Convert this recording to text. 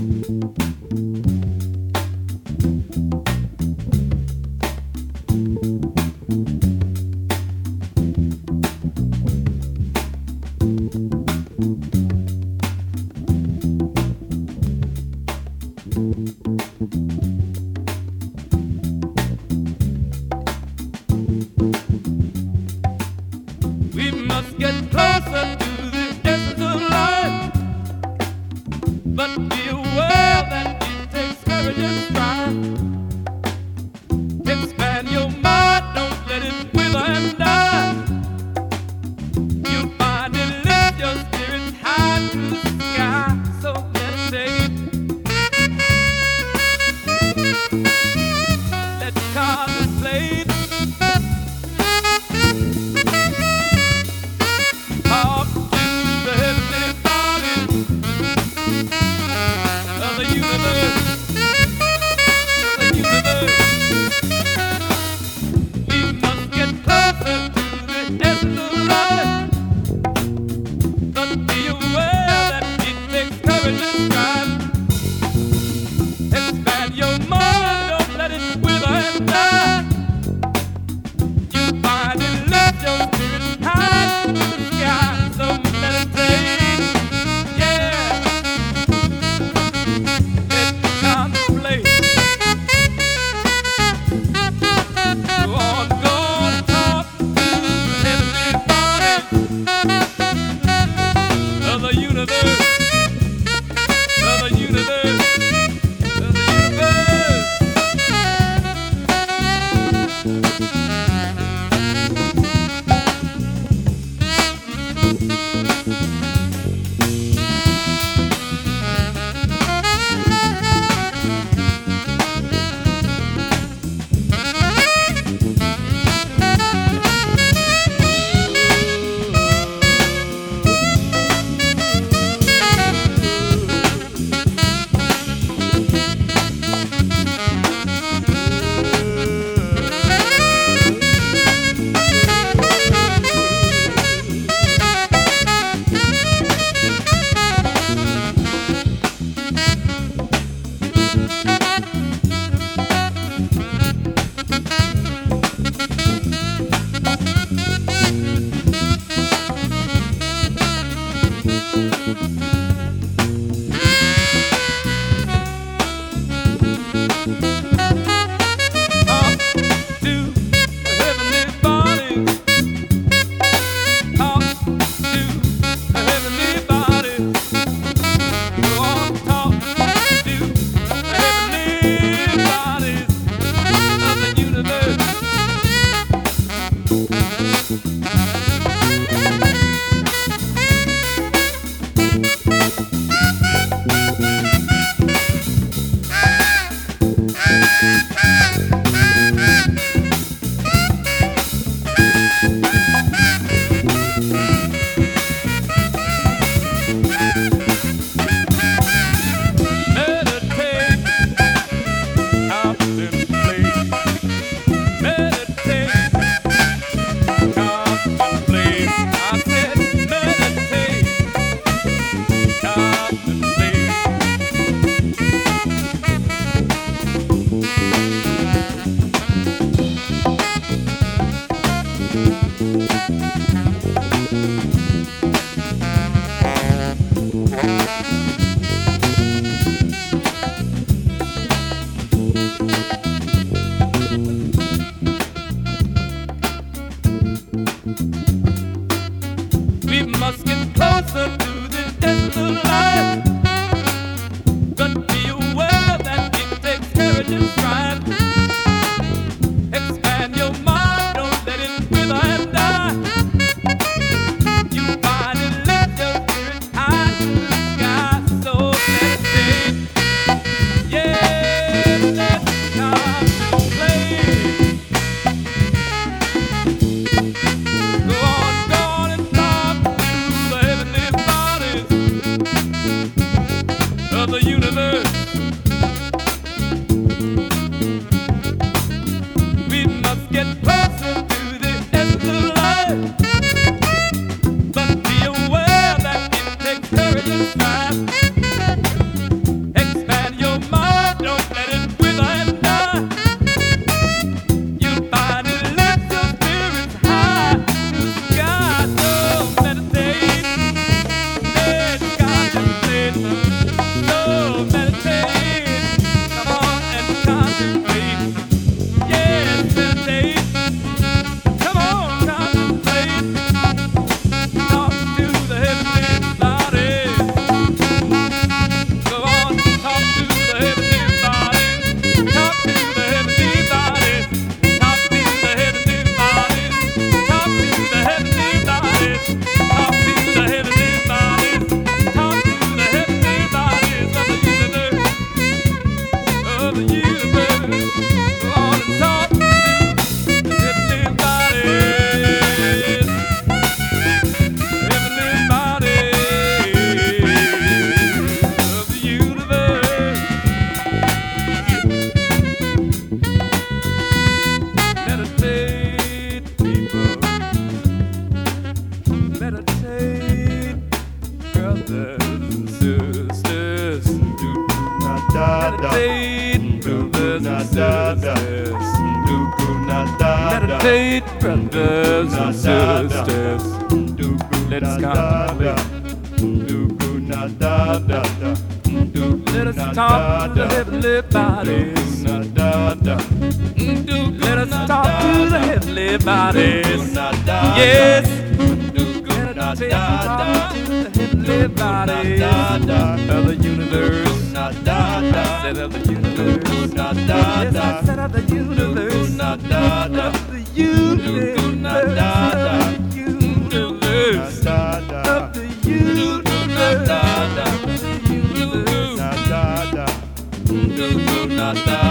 Expand your mind, contemplate, brothers and sisters. Let us contemplate. Let us talk to the heavenly bodies. Let us talk to the heavenly bodies. Yes. Let us talk to the heavenly bodies of the universe. Said of the universe. Yes, I said of the universe. Of the universe. Of the universe. Of the universe. Of the universe.